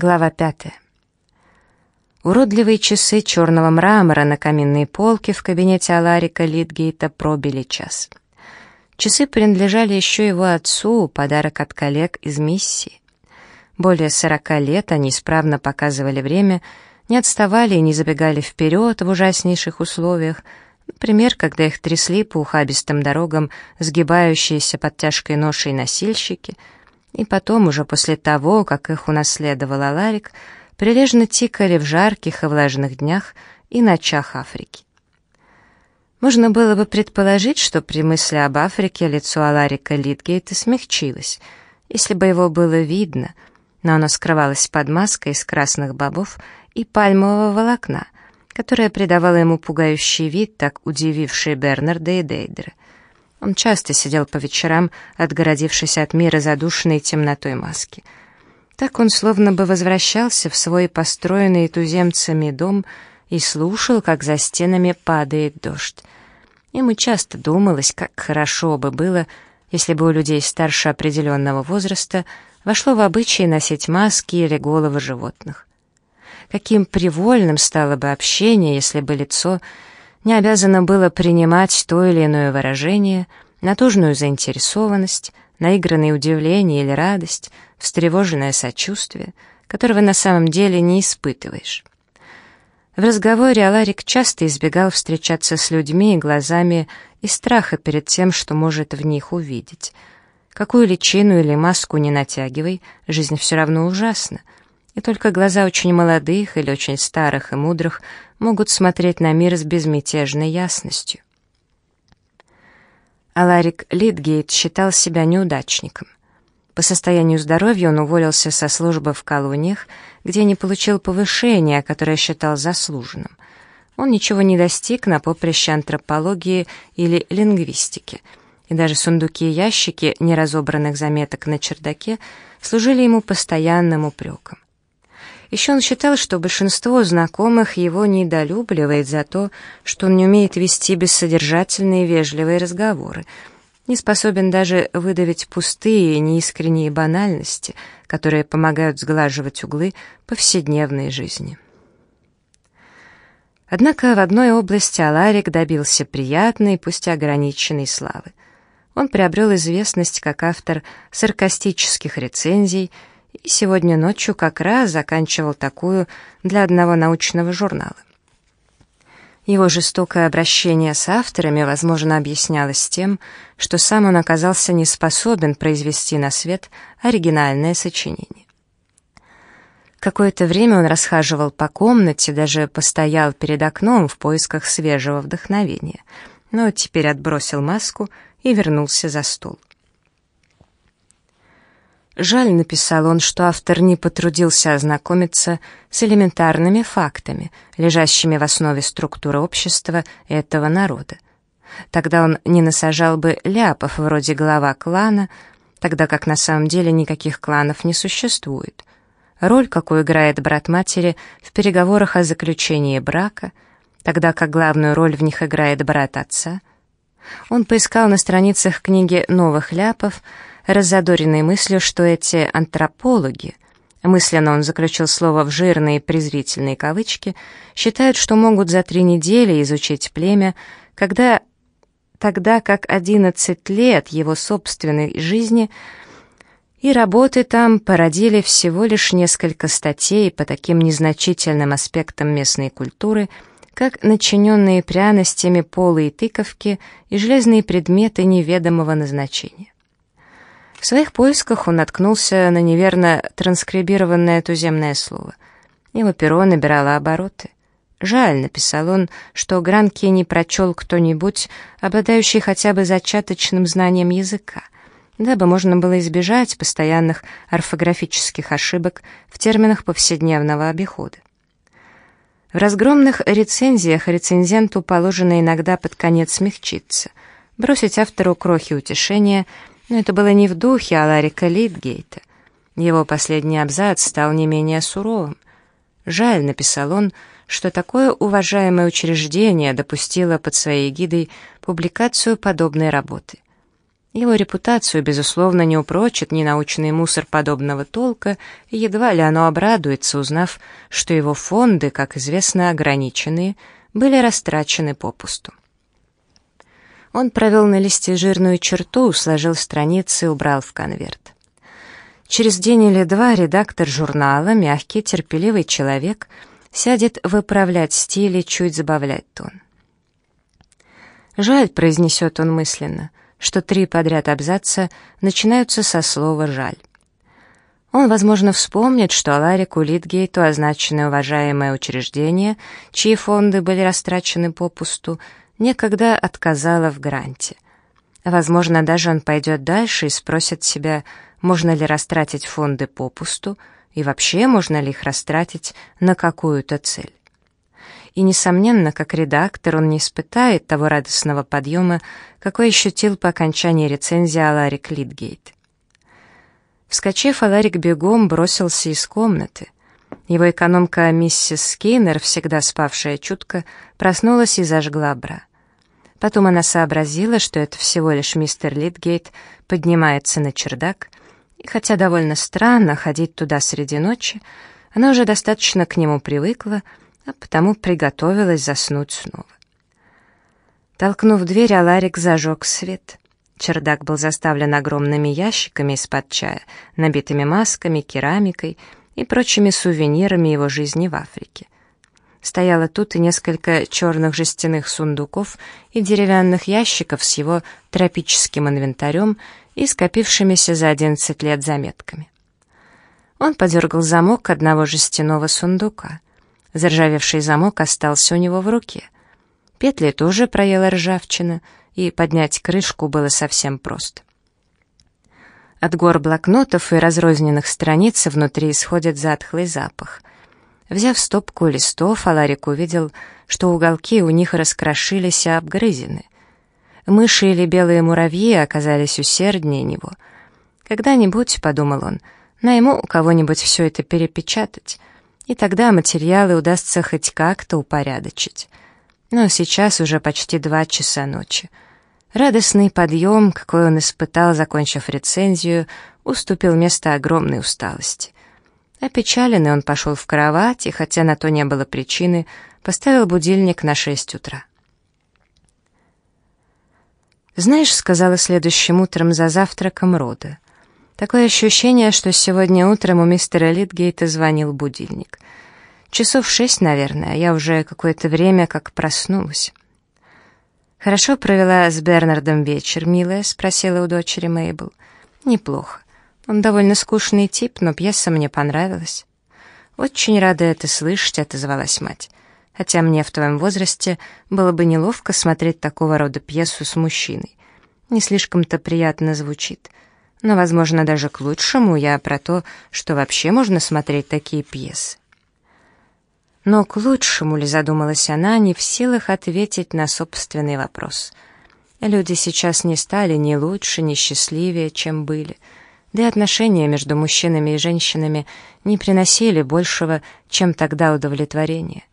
Глава пятая. Уродливые часы черного мрамора на каминной полке в кабинете Аларика Литгейта пробили час. Часы принадлежали еще его отцу, подарок от коллег из миссии. Более сорока лет они исправно показывали время, не отставали и не забегали вперед в ужаснейших условиях, например, когда их трясли по ухабистым дорогам сгибающиеся под тяжкой ношей носильщики — и потом, уже после того, как их унаследовал Аларик, прилежно тикали в жарких и влажных днях и ночах Африки. Можно было бы предположить, что при мысли об Африке лицо Аларика Литгейта смягчилось, если бы его было видно, но оно скрывалось под маской из красных бобов и пальмового волокна, которое придавало ему пугающий вид, так удививший Бернарда и Дейдера. Он часто сидел по вечерам, отгородившись от мира задушенной темнотой маски. Так он словно бы возвращался в свой построенный туземцами дом и слушал, как за стенами падает дождь. Ему часто думалось, как хорошо бы было, если бы у людей старше определенного возраста вошло в обычай носить маски или головы животных. Каким привольным стало бы общение, если бы лицо не обязано было принимать то или иное выражение, натужную заинтересованность, наигранное удивление или радость, встревоженное сочувствие, которого на самом деле не испытываешь. В разговоре Аларик часто избегал встречаться с людьми глазами и страха перед тем, что может в них увидеть. Какую личину или маску не натягивай, жизнь все равно ужасна — и только глаза очень молодых или очень старых и мудрых могут смотреть на мир с безмятежной ясностью. Аларик Литгейт считал себя неудачником. По состоянию здоровья он уволился со службы в колониях, где не получил повышения, которое считал заслуженным. Он ничего не достиг на поприще антропологии или лингвистики, и даже сундуки и ящики неразобранных заметок на чердаке служили ему постоянным упреком. Еще он считал, что большинство знакомых его недолюбливает за то, что он не умеет вести бессодержательные вежливые разговоры, не способен даже выдавить пустые, неискренние банальности, которые помогают сглаживать углы повседневной жизни. Однако в одной области Аларик добился приятной, пусть ограниченной славы. Он приобрел известность как автор саркастических рецензий и сегодня ночью как раз заканчивал такую для одного научного журнала. Его жестокое обращение с авторами, возможно, объяснялось тем, что сам он оказался не способен произвести на свет оригинальное сочинение. Какое-то время он расхаживал по комнате, даже постоял перед окном в поисках свежего вдохновения, но теперь отбросил маску и вернулся за стол. Жаль, написал он, что автор не потрудился ознакомиться с элементарными фактами, лежащими в основе структуры общества этого народа. Тогда он не насажал бы ляпов вроде глава клана, тогда как на самом деле никаких кланов не существует. Роль, какую играет брат матери в переговорах о заключении брака, тогда как главную роль в них играет брат отца. Он поискал на страницах книги «Новых ляпов», раззадоренный мыслью, что эти антропологи, мысленно он заключил слово в жирные презрительные кавычки, считают, что могут за три недели изучить племя, когда тогда как 11 лет его собственной жизни и работы там породили всего лишь несколько статей по таким незначительным аспектам местной культуры, как начиненные пряностями полые тыковки и железные предметы неведомого назначения. В своих поисках он наткнулся на неверно транскрибированное туземное слово. Его перо набирало обороты. «Жаль», — написал он, — «что гранки не прочел кто-нибудь, обладающий хотя бы зачаточным знанием языка, дабы можно было избежать постоянных орфографических ошибок в терминах повседневного обихода». В разгромных рецензиях рецензенту положено иногда под конец смягчиться, бросить автору крохи утешения — но это было не в духе Аларика Литгейта. Его последний абзац стал не менее суровым. «Жаль», — написал он, — «что такое уважаемое учреждение допустило под своей гидой публикацию подобной работы». Его репутацию, безусловно, не упрочит ни научный мусор подобного толка, и едва ли оно обрадуется, узнав, что его фонды, как известно, ограниченные, были растрачены попусту. Он провел на листе жирную черту, сложил страницы и убрал в конверт. Через день или два редактор журнала, мягкий, терпеливый человек, сядет выправлять стиль и чуть забавлять тон. «Жаль», — произнесет он мысленно, что три подряд абзаца начинаются со слова «жаль». Он, возможно, вспомнит, что Аларику Литгейту означенное уважаемое учреждение, чьи фонды были растрачены попусту, некогда отказало в гранте. Возможно, даже он пойдет дальше и спросит себя, можно ли растратить фонды попусту, и вообще можно ли их растратить на какую-то цель. И, несомненно, как редактор он не испытает того радостного подъема, какой ощутил по окончании рецензии Аларик Литгейт. Вскочив, Аларик бегом бросился из комнаты. Его экономка миссис Скейнер, всегда спавшая чутко, проснулась и зажгла бра. Потом она сообразила, что это всего лишь мистер Литгейт поднимается на чердак, и хотя довольно странно ходить туда среди ночи, она уже достаточно к нему привыкла, а потому приготовилась заснуть снова. Толкнув дверь, Аларик зажег свет. Чердак был заставлен огромными ящиками из-под чая, набитыми масками, керамикой и прочими сувенирами его жизни в Африке. Стояло тут и несколько черных жестяных сундуков и деревянных ящиков с его тропическим инвентарем и скопившимися за 11 лет заметками. Он подергал замок одного жестяного сундука. Заржавевший замок остался у него в руке. Петли тоже проела ржавчина — и поднять крышку было совсем просто. От гор блокнотов и разрозненных страниц внутри исходит затхлый запах. Взяв стопку листов, Аларик увидел, что уголки у них раскрошились и обгрызены. Мыши или белые муравьи оказались усерднее него. «Когда-нибудь», — подумал он, — «найму кого-нибудь все это перепечатать, и тогда материалы удастся хоть как-то упорядочить». Но сейчас уже почти два часа ночи. Радостный подъем, какой он испытал, закончив рецензию, уступил место огромной усталости. Опечаленный он пошел в кровать, и хотя на то не было причины, поставил будильник на шесть утра. «Знаешь», — сказала следующим утром за завтраком Рода, «такое ощущение, что сегодня утром у мистера Литгейта звонил будильник. Часов шесть, наверное, я уже какое-то время как проснулась». «Хорошо провела с Бернардом вечер, милая?» — спросила у дочери Мейбл. «Неплохо. Он довольно скучный тип, но пьеса мне понравилась». «Очень рада это слышать», — отозвалась мать. «Хотя мне в твоем возрасте было бы неловко смотреть такого рода пьесу с мужчиной. Не слишком-то приятно звучит. Но, возможно, даже к лучшему я про то, что вообще можно смотреть такие пьесы». Но к лучшему ли, задумалась она, не в силах ответить на собственный вопрос. Люди сейчас не стали ни лучше, ни счастливее, чем были. Да и отношения между мужчинами и женщинами не приносили большего, чем тогда удовлетворения.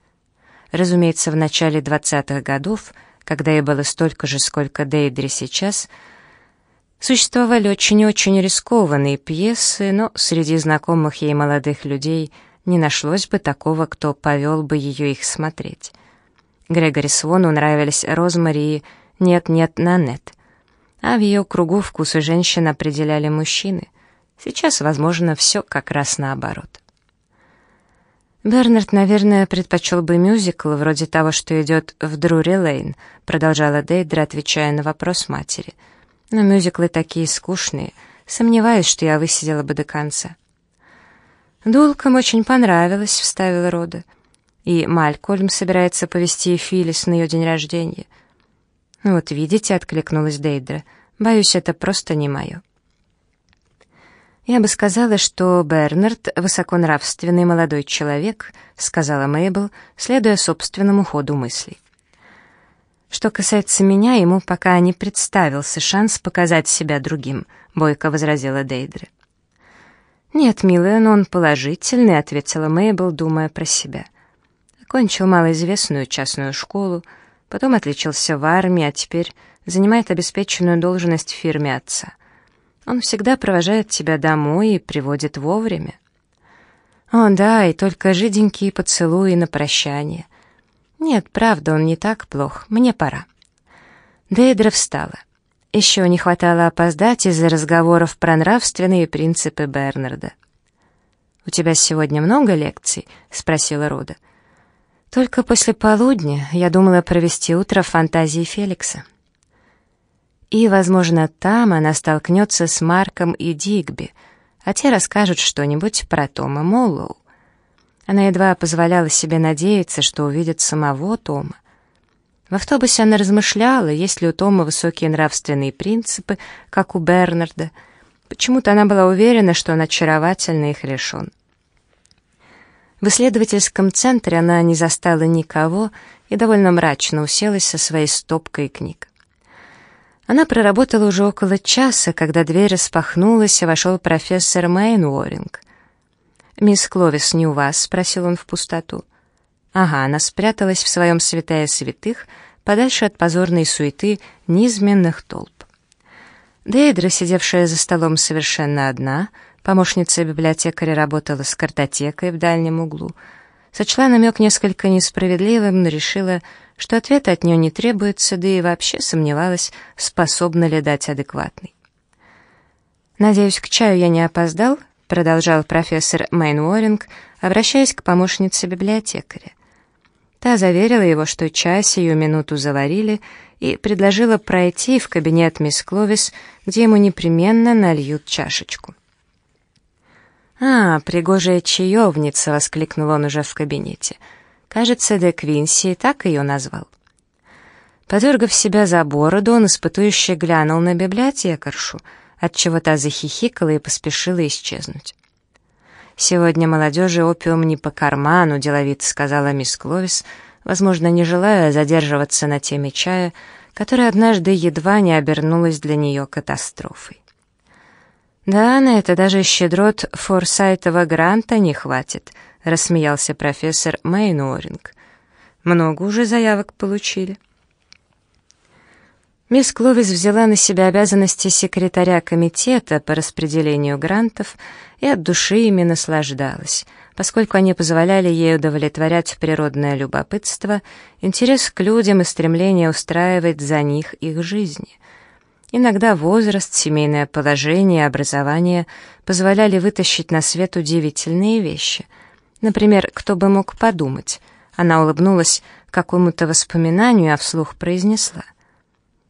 Разумеется, в начале 20-х годов, когда ей было столько же, сколько Дейдре сейчас, существовали очень-очень рискованные пьесы, но среди знакомых ей молодых людей – не нашлось бы такого, кто повел бы ее их смотреть. Грегори Свону нравились Розмари и «Нет-нет, Нанет». А в ее кругу вкусы женщин определяли мужчины. Сейчас, возможно, все как раз наоборот. «Бернард, наверное, предпочел бы мюзикл, вроде того, что идет в Друри Лейн», продолжала Дейдра, отвечая на вопрос матери. «Но мюзиклы такие скучные. Сомневаюсь, что я высидела бы до конца». «Дулкам очень понравилось», — вставила Рода. «И Малькольм собирается повести Филис на ее день рождения». «Вот видите», — откликнулась Дейдра, — «боюсь, это просто не мое». «Я бы сказала, что Бернард — высоконравственный молодой человек», — сказала Мейбл, следуя собственному ходу мыслей. «Что касается меня, ему пока не представился шанс показать себя другим», — бойко возразила Дейдра. «Нет, милая, но он положительный», — ответила Мейбл, думая про себя. Окончил малоизвестную частную школу, потом отличился в армии, а теперь занимает обеспеченную должность в фирме отца. Он всегда провожает тебя домой и приводит вовремя. О, да, и только жиденькие поцелуи на прощание. Нет, правда, он не так плох, мне пора. Дейдра встала. Еще не хватало опоздать из-за разговоров про нравственные принципы Бернарда. «У тебя сегодня много лекций?» — спросила Руда. «Только после полудня я думала провести утро в фантазии Феликса». И, возможно, там она столкнется с Марком и Дигби, а те расскажут что-нибудь про Тома Моллоу. Она едва позволяла себе надеяться, что увидит самого Тома. В автобусе она размышляла, есть ли у Тома высокие нравственные принципы, как у Бернарда. Почему-то она была уверена, что он очаровательно их лишен. В исследовательском центре она не застала никого и довольно мрачно уселась со своей стопкой книг. Она проработала уже около часа, когда дверь распахнулась, и вошел профессор Мэйн Уоринг. «Мисс Кловис не у вас?» — спросил он в пустоту. Ага, она спряталась в своем святая святых, подальше от позорной суеты низменных толп. Дейдра, сидевшая за столом совершенно одна, помощница библиотекаря работала с картотекой в дальнем углу, сочла намек несколько несправедливым, но решила, что ответа от нее не требуется, да и вообще сомневалась, способна ли дать адекватный. «Надеюсь, к чаю я не опоздал?» — продолжал профессор Мэйн Уоринг, обращаясь к помощнице библиотекаря. Та заверила его, что чай сию минуту заварили, и предложила пройти в кабинет мисс Кловис, где ему непременно нальют чашечку. «А, пригожая чаевница!» — воскликнул он уже в кабинете — Кажется, де Квинси так ее назвал. Подергав себя за бороду, он испытующе глянул на библиотекаршу, отчего та захихикала и поспешила исчезнуть. «Сегодня молодежи опиум не по карману», — деловито сказала мисс Кловис, возможно, не желая задерживаться на теме чая, которая однажды едва не обернулась для нее катастрофой. «Да, на это даже щедрот Форсайтова гранта не хватит», рассмеялся профессор Мейноринг. Много уже заявок получили. Мисс Кловис взяла на себя обязанности секретаря комитета по распределению грантов и от души ими наслаждалась, поскольку они позволяли ей удовлетворять природное любопытство, интерес к людям и стремление устраивать за них их жизни. Иногда возраст, семейное положение образование позволяли вытащить на свет удивительные вещи — Например, кто бы мог подумать? Она улыбнулась какому-то воспоминанию, а вслух произнесла.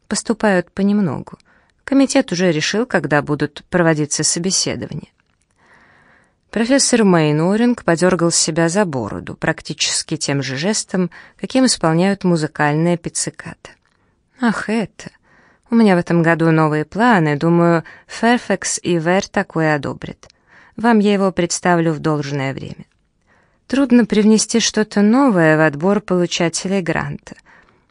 Поступают понемногу. Комитет уже решил, когда будут проводиться собеседования. Профессор Мейноринг подергал себя за бороду, практически тем же жестом, каким исполняют музыкальные пиццикаты. «Ах, это! У меня в этом году новые планы, думаю, Ферфекс и Вер такое одобрят. Вам я его представлю в должное время». Трудно привнести что-то новое в отбор получателей гранта.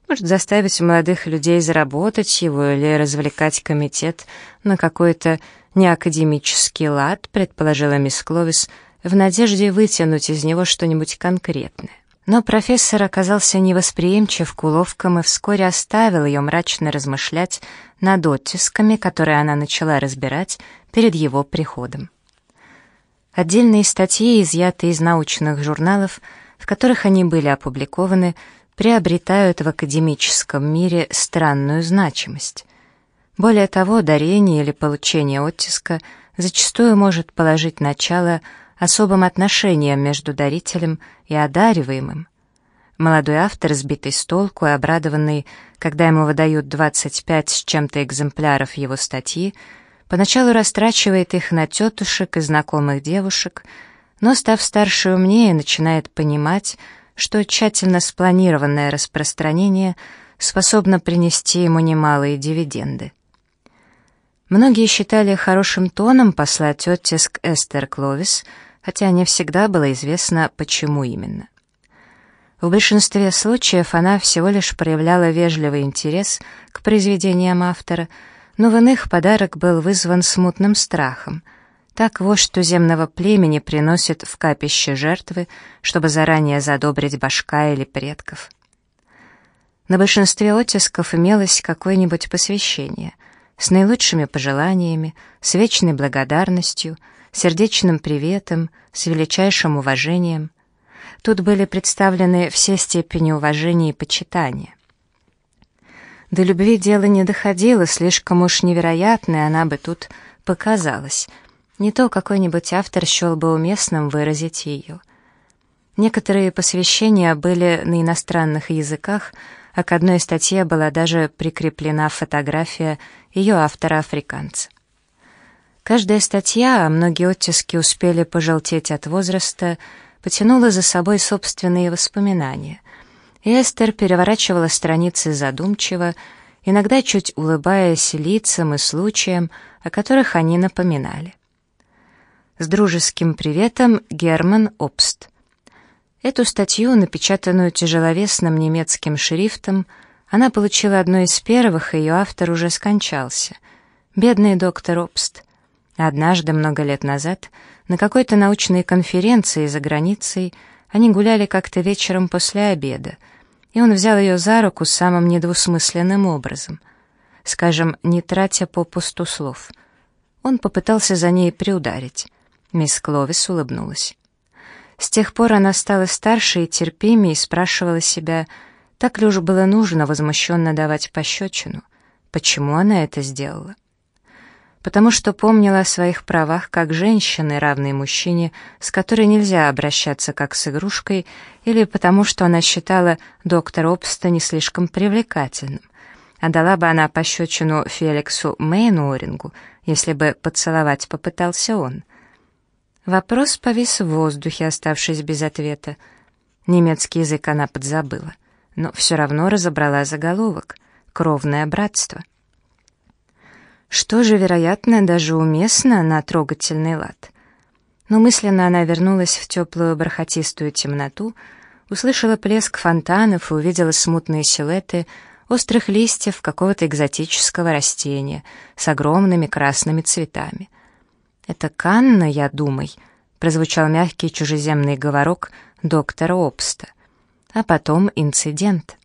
Может, заставить молодых людей заработать его или развлекать комитет на какой-то неакадемический лад, предположила мисс Кловис, в надежде вытянуть из него что-нибудь конкретное. Но профессор оказался невосприимчив к уловкам и вскоре оставил ее мрачно размышлять над оттисками, которые она начала разбирать перед его приходом. Отдельные статьи, изъятые из научных журналов, в которых они были опубликованы, приобретают в академическом мире странную значимость. Более того, дарение или получение оттиска зачастую может положить начало особым отношениям между дарителем и одариваемым. Молодой автор, сбитый с толку и обрадованный, когда ему выдают 25 с чем-то экземпляров его статьи, Поначалу растрачивает их на тетушек и знакомых девушек, но, став старше и умнее, начинает понимать, что тщательно спланированное распространение способно принести ему немалые дивиденды. Многие считали хорошим тоном послать оттиск Эстер Кловис, хотя не всегда было известно, почему именно. В большинстве случаев она всего лишь проявляла вежливый интерес к произведениям автора — но в иных подарок был вызван смутным страхом. Так вождь туземного племени приносит в капище жертвы, чтобы заранее задобрить башка или предков. На большинстве оттисков имелось какое-нибудь посвящение с наилучшими пожеланиями, с вечной благодарностью, сердечным приветом, с величайшим уважением. Тут были представлены все степени уважения и почитания. До любви дело не доходило, слишком уж невероятной она бы тут показалась. Не то какой-нибудь автор счел бы уместным выразить ее. Некоторые посвящения были на иностранных языках, а к одной статье была даже прикреплена фотография ее автора-африканца. Каждая статья, а многие оттиски успели пожелтеть от возраста, потянула за собой собственные воспоминания. Эстер переворачивала страницы задумчиво, иногда чуть улыбаясь лицам и случаям, о которых они напоминали. С дружеским приветом Герман Обст. Эту статью, напечатанную тяжеловесным немецким шрифтом, она получила одной из первых, и ее автор уже скончался. Бедный доктор Обст. Однажды, много лет назад, на какой-то научной конференции за границей они гуляли как-то вечером после обеда, и он взял ее за руку самым недвусмысленным образом, скажем, не тратя попусту слов. Он попытался за ней приударить. Мисс Кловис улыбнулась. С тех пор она стала старше и терпимее и спрашивала себя, так ли уж было нужно возмущенно давать пощечину. Почему она это сделала? Потому что помнила о своих правах как женщины, равной мужчине, с которой нельзя обращаться как с игрушкой, или потому что она считала доктора Обста не слишком привлекательным. А дала бы она пощечину Феликсу Мейнуорингу, если бы поцеловать попытался он — Вопрос повис в воздухе, оставшись без ответа. Немецкий язык она подзабыла, но все равно разобрала заголовок «Кровное братство». Что же, вероятно, даже уместно на трогательный лад. Но мысленно она вернулась в теплую бархатистую темноту, услышала плеск фонтанов и увидела смутные силуэты острых листьев какого-то экзотического растения с огромными красными цветами. «Это Канна, я думай», — прозвучал мягкий чужеземный говорок доктора Обста. А потом инцидент.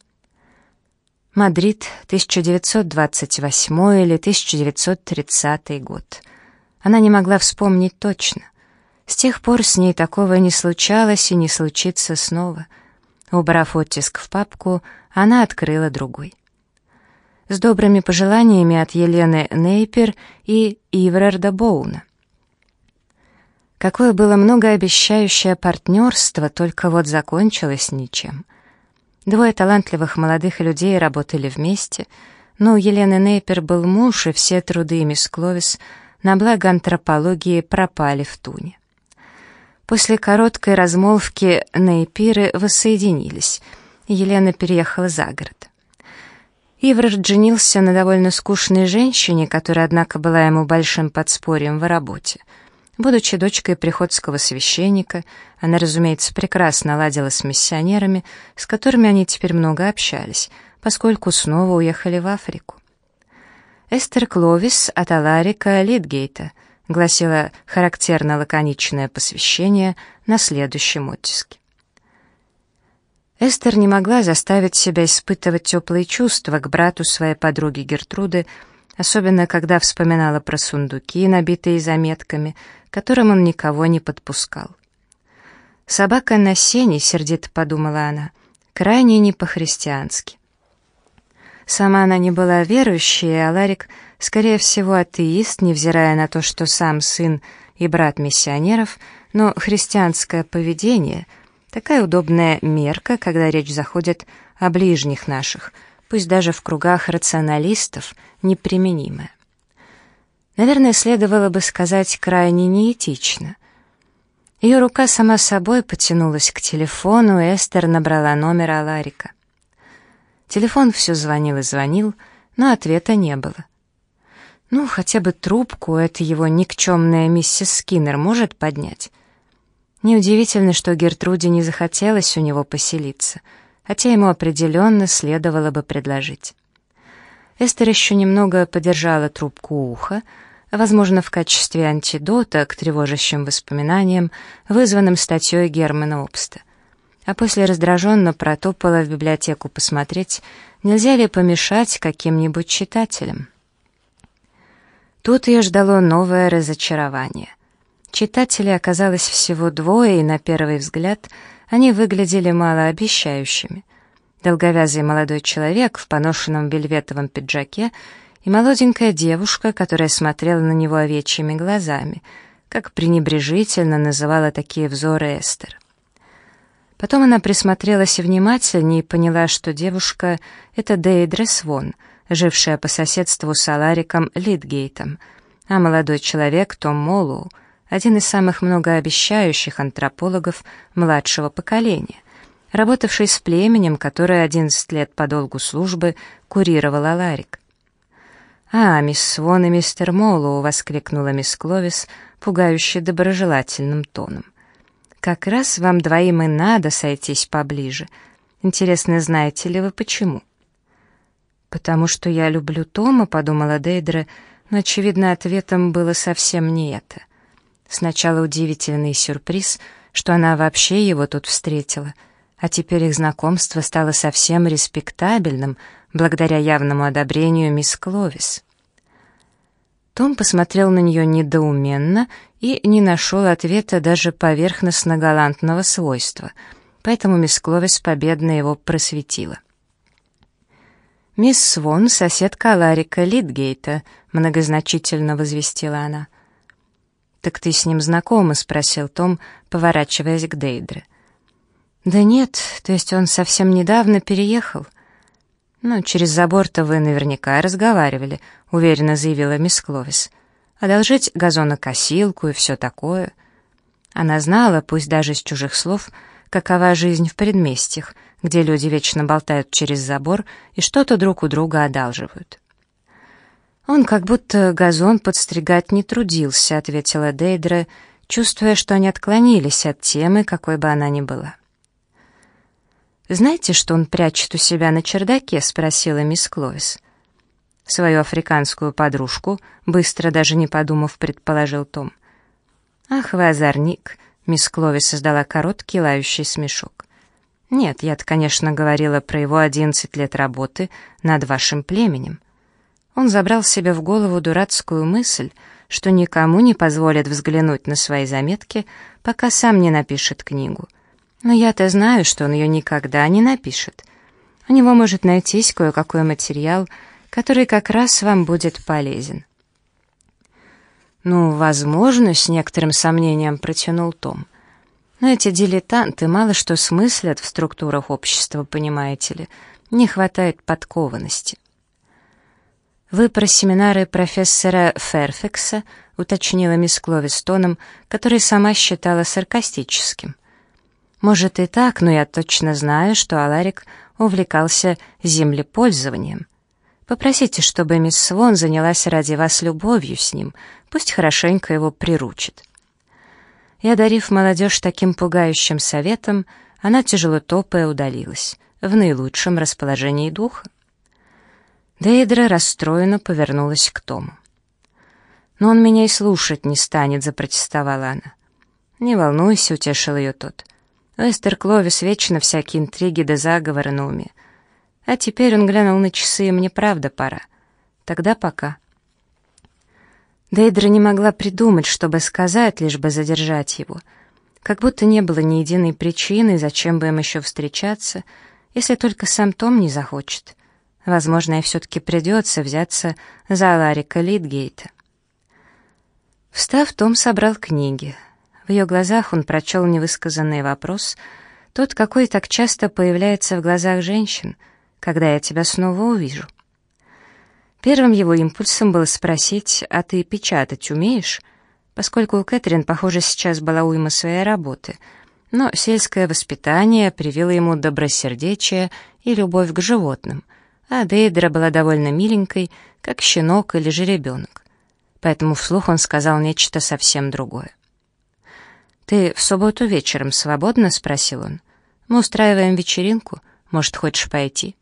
Мадрид, 1928 или 1930 год. Она не могла вспомнить точно. С тех пор с ней такого не случалось и не случится снова. Убрав оттиск в папку, она открыла другой. С добрыми пожеланиями от Елены Нейпер и Иврерда Боуна. Какое было многообещающее партнерство, только вот закончилось ничем. Двое талантливых молодых людей работали вместе, но у Елены Нейпер был муж, и все труды мисс Кловис на благо антропологии пропали в туне. После короткой размолвки Нейпиры воссоединились, Елена переехала за город. Иврард женился на довольно скучной женщине, которая, однако, была ему большим подспорьем в работе — Будучи дочкой приходского священника, она, разумеется, прекрасно ладила с миссионерами, с которыми они теперь много общались, поскольку снова уехали в Африку. «Эстер Кловис от Аларика Литгейта», гласило характерно лаконичное посвящение на следующем оттиске. Эстер не могла заставить себя испытывать теплые чувства к брату своей подруги Гертруды, особенно когда вспоминала про сундуки, набитые заметками, которым он никого не подпускал. «Собака на сене», — сердито подумала она, — «крайне не по-христиански». Сама она не была верующей, а Ларик, скорее всего, атеист, невзирая на то, что сам сын и брат миссионеров, но христианское поведение — такая удобная мерка, когда речь заходит о ближних наших — пусть даже в кругах рационалистов, неприменимое. Наверное, следовало бы сказать крайне неэтично. Ее рука сама собой потянулась к телефону, и Эстер набрала номер Аларика. Телефон все звонил и звонил, но ответа не было. Ну, хотя бы трубку эта его никчемная миссис Скиннер может поднять. Неудивительно, что Гертруде не захотелось у него поселиться — хотя ему определенно следовало бы предложить. Эстер еще немного подержала трубку уха, возможно, в качестве антидота к тревожащим воспоминаниям, вызванным статьей Германа Обста. а после раздраженно протопала в библиотеку посмотреть, нельзя ли помешать каким-нибудь читателям. Тут ее ждало новое разочарование. Читателей оказалось всего двое, и на первый взгляд они выглядели малообещающими. Долговязый молодой человек в поношенном вельветовом пиджаке и молоденькая девушка, которая смотрела на него овечьими глазами, как пренебрежительно называла такие взоры Эстер. Потом она присмотрелась внимательнее и поняла, что девушка — это Дейдре Свон, жившая по соседству с Алариком Литгейтом, а молодой человек — Том Моллоу, один из самых многообещающих антропологов младшего поколения, работавший с племенем, которое 11 лет по долгу службы курировал Аларик. «А, мисс Свон и мистер Моллоу!» — воскликнула мисс Кловис, пугающе доброжелательным тоном. «Как раз вам двоим и надо сойтись поближе. Интересно, знаете ли вы почему?» «Потому что я люблю Тома», — подумала Дейдра, но, очевидно, ответом было совсем не это. Сначала удивительный сюрприз, что она вообще его тут встретила, а теперь их знакомство стало совсем респектабельным — благодаря явному одобрению мисс Кловис. Том посмотрел на нее недоуменно и не нашел ответа даже поверхностно-галантного свойства, поэтому мисс Кловис победно его просветила. «Мисс Свон — соседка Ларика Литгейта», — многозначительно возвестила она. «Так ты с ним знакома?» — спросил Том, поворачиваясь к Дейдре. «Да нет, то есть он совсем недавно переехал». «Ну, через забор-то вы наверняка разговаривали», — уверенно заявила мисс Кловис. «Одолжить газонокосилку и все такое». Она знала, пусть даже из чужих слов, какова жизнь в предместьях, где люди вечно болтают через забор и что-то друг у друга одалживают. «Он как будто газон подстригать не трудился», — ответила Дейдра, чувствуя, что они отклонились от темы, какой бы она ни была. «Знаете, что он прячет у себя на чердаке?» — спросила мисс Кловис. Свою африканскую подружку, быстро даже не подумав, предположил Том. «Ах вы озорник!» — мисс Кловис создала короткий лающий смешок. «Нет, я-то, конечно, говорила про его одиннадцать лет работы над вашим племенем. Он забрал себе в голову дурацкую мысль, что никому не позволит взглянуть на свои заметки, пока сам не напишет книгу — но я-то знаю, что он ее никогда не напишет. У него может найтись кое-какой материал, который как раз вам будет полезен. «Ну, возможно», — с некоторым сомнением протянул Том. «Но эти дилетанты мало что смыслят в структурах общества, понимаете ли. Не хватает подкованности». «Вы про семинары профессора Ферфекса», — уточнила мисс Кловис тоном, который сама считала саркастическим. Может и так, но я точно знаю, что Аларик увлекался землепользованием. Попросите, чтобы мисс Свон занялась ради вас любовью с ним, пусть хорошенько его приручит. И одарив молодежь таким пугающим советом, она тяжело топая удалилась, в наилучшем расположении духа. Дейдра расстроенно повернулась к Тому. «Но он меня и слушать не станет», — запротестовала она. «Не волнуйся», — утешил ее тот. Эстер Кловис вечно всякие интриги да заговоры на уме. А теперь он глянул на часы, и мне правда пора. Тогда пока. Дейдра не могла придумать, чтобы сказать, лишь бы задержать его. Как будто не было ни единой причины, зачем бы им еще встречаться, если только сам Том не захочет. Возможно, и все-таки придется взяться за Ларика Литгейта. Встав, Том собрал книги — в ее глазах он прочел невысказанный вопрос, тот, какой так часто появляется в глазах женщин, когда я тебя снова увижу. Первым его импульсом было спросить, а ты печатать умеешь? Поскольку у Кэтрин, похоже, сейчас была уйма своей работы, но сельское воспитание привило ему добросердечие и любовь к животным, а Дейдра была довольно миленькой, как щенок или жеребенок. Поэтому вслух он сказал нечто совсем другое. «Ты в субботу вечером свободно?» — спросил он. «Мы устраиваем вечеринку. Может, хочешь пойти?»